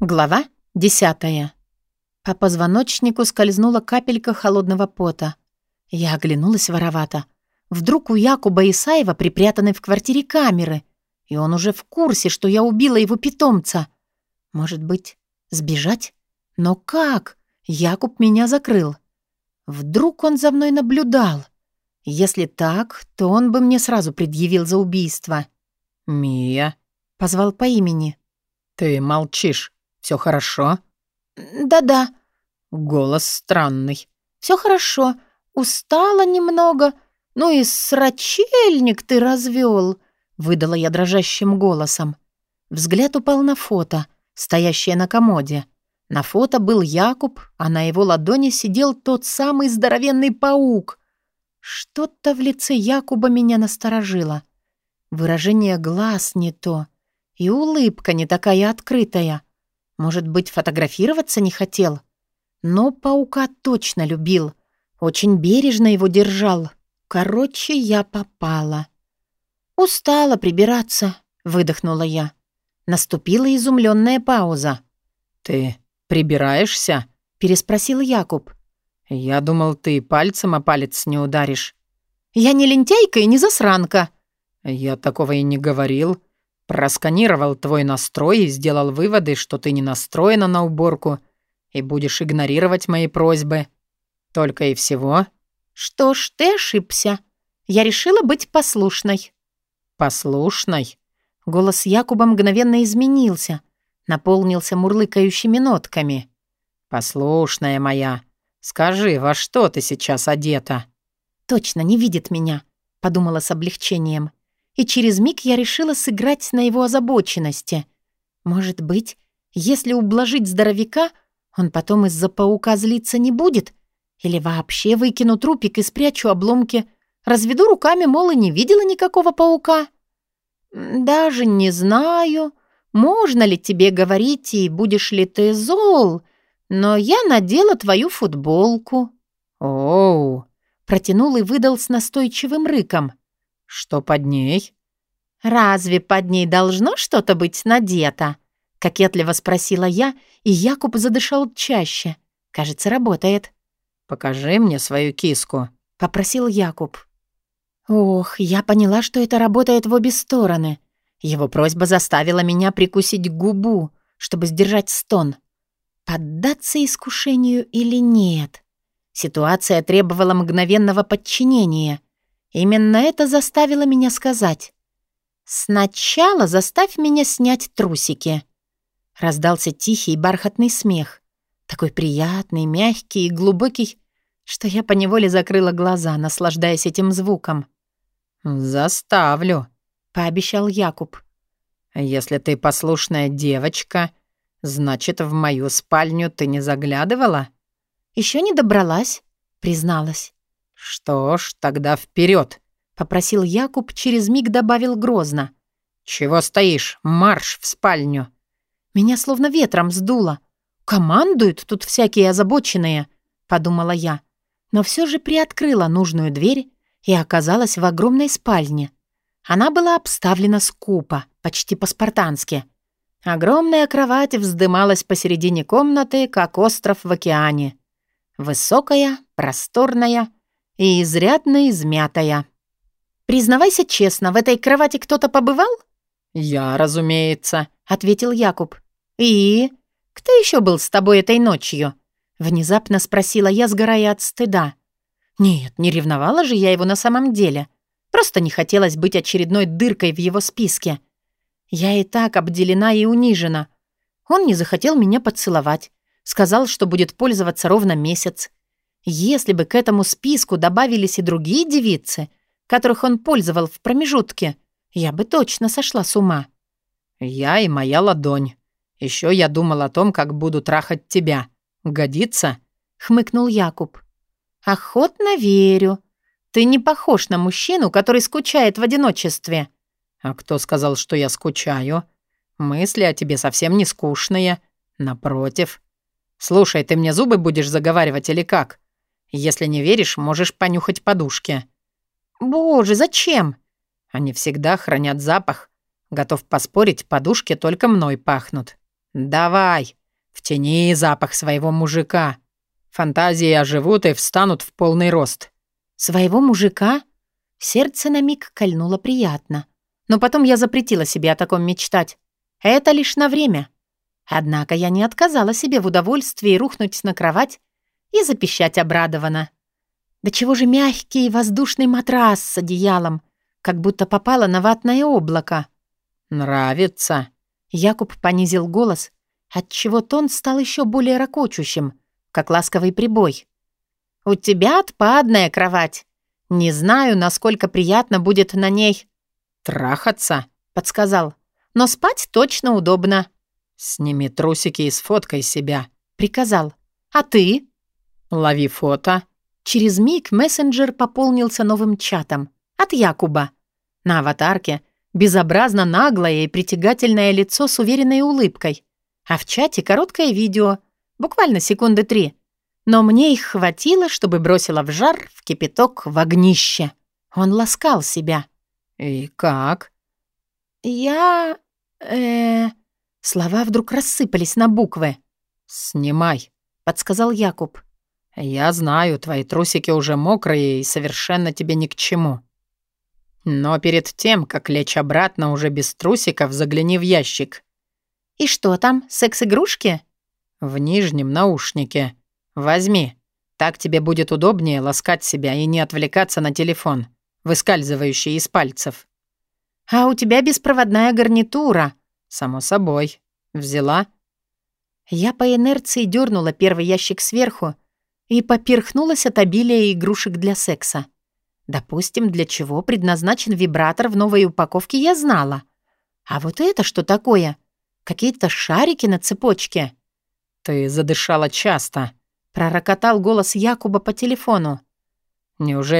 Глава десятая. По позвоночнику скользнула капелька холодного пота. Я оглянулась воровато. Вдруг у Якуба Исаева припрятаны в квартире камеры, и он уже в курсе, что я убила его питомца. Может быть, сбежать? Но как? Якуб меня закрыл. Вдруг он за мной наблюдал? Если так, то он бы мне сразу предъявил за убийство. «Мия», — позвал по имени. «Ты молчишь. Все хорошо?» «Да-да». Голос странный. Все хорошо. Устала немного. Ну и срачельник ты развел, выдала я дрожащим голосом. Взгляд упал на фото, стоящее на комоде. На фото был Якуб, а на его ладони сидел тот самый здоровенный паук. Что-то в лице Якуба меня насторожило. Выражение глаз не то, и улыбка не такая открытая. Может быть, фотографироваться не хотел? Но паука точно любил. Очень бережно его держал. Короче, я попала. «Устала прибираться», — выдохнула я. Наступила изумленная пауза. «Ты прибираешься?» — переспросил Якуб. «Я думал, ты пальцем о палец не ударишь». «Я не лентяйка и не засранка». «Я такого и не говорил. Просканировал твой настрой и сделал выводы, что ты не настроена на уборку и будешь игнорировать мои просьбы. Только и всего. Что ж, ты ошибся. Я решила быть послушной. Послушной? Голос Якуба мгновенно изменился, наполнился мурлыкающими нотками. Послушная моя, скажи, во что ты сейчас одета? Точно не видит меня, подумала с облегчением и через миг я решила сыграть на его озабоченности. Может быть, если ублажить здоровяка, он потом из-за паука злиться не будет? Или вообще выкину трупик и спрячу обломки, разведу руками, мол, и не видела никакого паука? Даже не знаю, можно ли тебе говорить и будешь ли ты зол, но я надела твою футболку. Оу, протянул и выдал с настойчивым рыком. «Что под ней?» «Разве под ней должно что-то быть надето?» — кокетливо спросила я, и Якуб задышал чаще. «Кажется, работает». «Покажи мне свою киску», — попросил Якуб. Ох, я поняла, что это работает в обе стороны. Его просьба заставила меня прикусить губу, чтобы сдержать стон. Поддаться искушению или нет? Ситуация требовала мгновенного подчинения — Именно это заставило меня сказать. «Сначала заставь меня снять трусики». Раздался тихий бархатный смех. Такой приятный, мягкий и глубокий, что я поневоле закрыла глаза, наслаждаясь этим звуком. «Заставлю», — пообещал Якуб. «Если ты послушная девочка, значит, в мою спальню ты не заглядывала?» Еще не добралась», — призналась. «Что ж, тогда вперед, попросил Якуб, через миг добавил грозно. «Чего стоишь? Марш в спальню!» Меня словно ветром сдуло. «Командуют тут всякие озабоченные», — подумала я. Но все же приоткрыла нужную дверь и оказалась в огромной спальне. Она была обставлена скупо, почти по-спартански. Огромная кровать вздымалась посередине комнаты, как остров в океане. Высокая, просторная и изрядно измятая. «Признавайся честно, в этой кровати кто-то побывал?» «Я, разумеется», — ответил Якуб. «И? Кто еще был с тобой этой ночью?» Внезапно спросила я, сгорая от стыда. Нет, не ревновала же я его на самом деле. Просто не хотелось быть очередной дыркой в его списке. Я и так обделена и унижена. Он не захотел меня поцеловать. Сказал, что будет пользоваться ровно месяц. Если бы к этому списку добавились и другие девицы, которых он пользовал в промежутке, я бы точно сошла с ума. «Я и моя ладонь. Еще я думал о том, как буду трахать тебя. Годится?» — хмыкнул Якуб. «Охотно верю. Ты не похож на мужчину, который скучает в одиночестве». «А кто сказал, что я скучаю? Мысли о тебе совсем не скучные. Напротив. Слушай, ты мне зубы будешь заговаривать или как? Если не веришь, можешь понюхать подушки». «Боже, зачем?» «Они всегда хранят запах. Готов поспорить, подушки только мной пахнут». Давай, втяни запах своего мужика. Фантазии оживут и встанут в полный рост. Своего мужика? Сердце на миг кольнуло приятно. Но потом я запретила себе о таком мечтать. Это лишь на время. Однако я не отказала себе в удовольствии рухнуть на кровать и запищать обрадованно. Да чего же мягкий и воздушный матрас с одеялом, как будто попало на ватное облако. «Нравится?» Якуб понизил голос, отчего тон стал еще более ракочущим, как ласковый прибой. «У тебя отпадная кровать. Не знаю, насколько приятно будет на ней...» «Трахаться?» — подсказал. «Но спать точно удобно». «Сними трусики и сфоткай себя», — приказал. «А ты?» «Лови фото». Через миг мессенджер пополнился новым чатом. От Якуба. На аватарке безобразно наглое и притягательное лицо с уверенной улыбкой. А в чате короткое видео, буквально секунды три. Но мне их хватило, чтобы бросила в жар, в кипяток, в огнище. Он ласкал себя. «И как?» «Я... э Слова вдруг рассыпались на буквы. «Снимай», — подсказал Якуб. «Я знаю, твои трусики уже мокрые и совершенно тебе ни к чему. Но перед тем, как лечь обратно уже без трусиков, загляни в ящик». «И что там, секс-игрушки?» «В нижнем наушнике. Возьми. Так тебе будет удобнее ласкать себя и не отвлекаться на телефон, выскальзывающий из пальцев». «А у тебя беспроводная гарнитура». «Само собой. Взяла?» Я по инерции дернула первый ящик сверху и поперхнулась от обилия игрушек для секса. Допустим, для чего предназначен вибратор в новой упаковке, я знала. А вот это что такое? Какие-то шарики на цепочке. «Ты задышала часто», — пророкотал голос Якуба по телефону. «Неужели